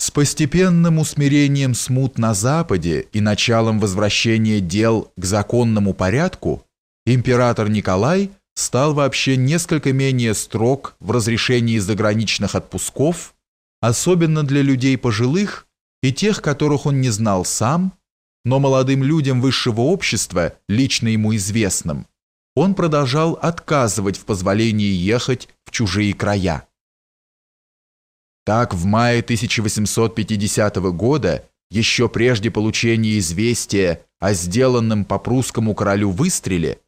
С постепенным усмирением смут на Западе и началом возвращения дел к законному порядку император Николай стал вообще несколько менее строг в разрешении заграничных отпусков, особенно для людей пожилых и тех, которых он не знал сам, но молодым людям высшего общества, лично ему известным, он продолжал отказывать в позволении ехать в чужие края. Так, в мае 1850 года, еще прежде получения известия о сделанном по прусскому королю выстреле,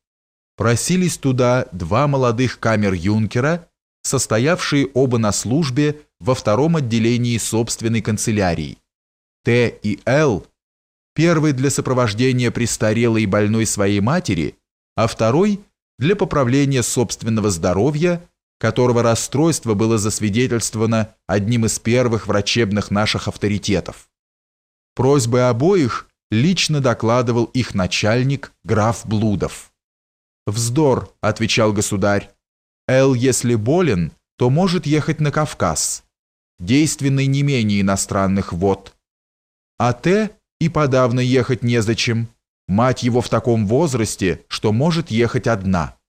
просились туда два молодых камер-юнкера, состоявшие оба на службе во втором отделении собственной канцелярии. Т и Л, первый для сопровождения престарелой и больной своей матери, а второй для поправления собственного здоровья которого расстройство было засвидетельствовано одним из первых врачебных наших авторитетов. Просьбы обоих лично докладывал их начальник граф Блудов. «Вздор», — отвечал государь, — «Эл, если болен, то может ехать на Кавказ, действенный не менее иностранных вод. А Т и подавно ехать незачем, мать его в таком возрасте, что может ехать одна».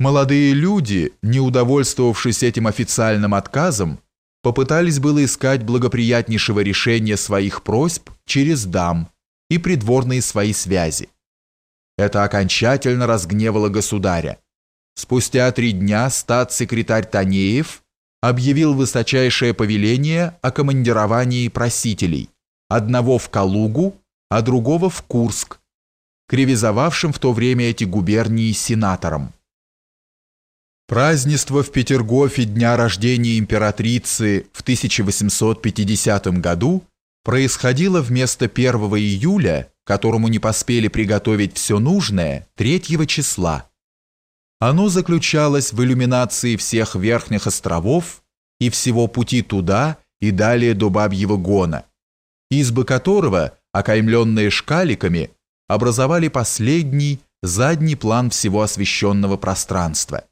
Молодые люди, не удовольствовавшись этим официальным отказом, попытались было искать благоприятнейшего решения своих просьб через дам и придворные свои связи. Это окончательно разгневало государя. Спустя три дня статс-секретарь Танеев объявил высочайшее повеление о командировании просителей, одного в Калугу, а другого в Курск, кривизовавшим в то время эти губернии сенатором. Празднество в Петергофе дня рождения императрицы в 1850 году происходило вместо 1 июля, которому не поспели приготовить все нужное, 3 числа. Оно заключалось в иллюминации всех верхних островов и всего пути туда и далее до Бабьего Гона, избы которого, окаймленные шкаликами, образовали последний, задний план всего освещенного пространства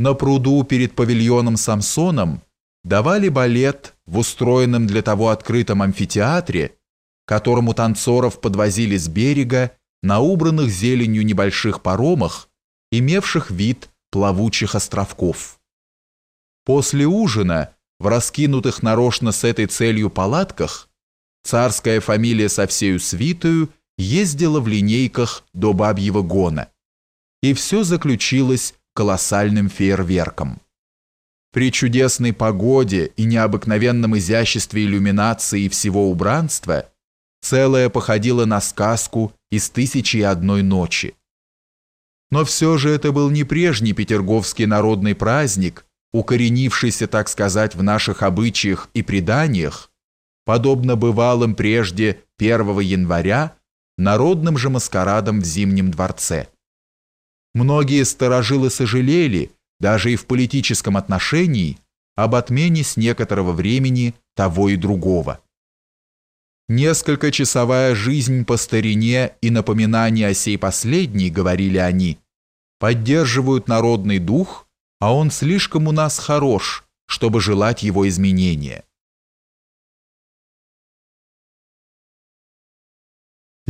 на пруду перед павильоном Самсоном давали балет в устроенном для того открытом амфитеатре, которому танцоров подвозили с берега на убранных зеленью небольших паромах, имевших вид плавучих островков. После ужина в раскинутых нарочно с этой целью палатках царская фамилия со всею свитою ездила в линейках до Бабьего Гона. И все заключилось колоссальным фейерверком. При чудесной погоде и необыкновенном изяществе иллюминации и всего убранства целое походило на сказку из «Тысячи и одной ночи». Но все же это был не прежний петерговский народный праздник, укоренившийся, так сказать, в наших обычаях и преданиях, подобно бывалым прежде 1 января народным же маскарадам в Зимнем дворце. Многие старожилы сожалели, даже и в политическом отношении, об отмене с некоторого времени того и другого. Несколько часовая жизнь по старине и напоминание о сей последней, говорили они, поддерживают народный дух, а он слишком у нас хорош, чтобы желать его изменения.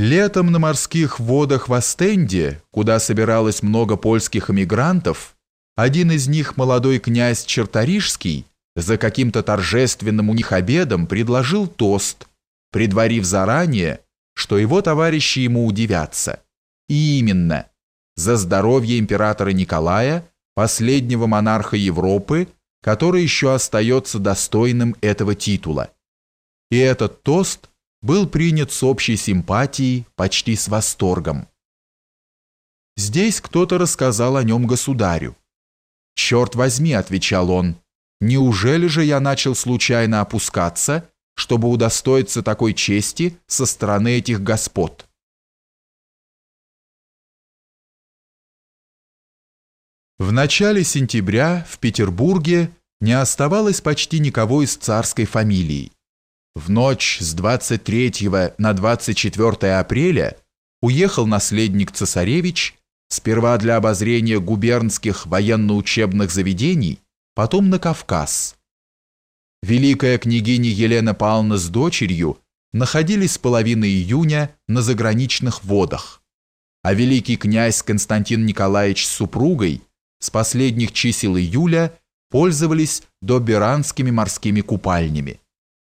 Летом на морских водах в Астенде, куда собиралось много польских эмигрантов, один из них, молодой князь Черторижский, за каким-то торжественным у них обедом предложил тост, предварив заранее, что его товарищи ему удивятся. И именно за здоровье императора Николая, последнего монарха Европы, который еще остается достойным этого титула. И этот тост был принят с общей симпатией, почти с восторгом. Здесь кто-то рассказал о нем государю. «Черт возьми», — отвечал он, — «неужели же я начал случайно опускаться, чтобы удостоиться такой чести со стороны этих господ?» В начале сентября в Петербурге не оставалось почти никого из царской фамилии. В ночь с 23 на 24 апреля уехал наследник цесаревич сперва для обозрения губернских военно-учебных заведений, потом на Кавказ. великая княгиня Елена Павловна с дочерью находились с половины июня на заграничных водах, а великий князь Константин Николаевич с супругой с последних чисел июля пользовались доберанскими морскими купальнями.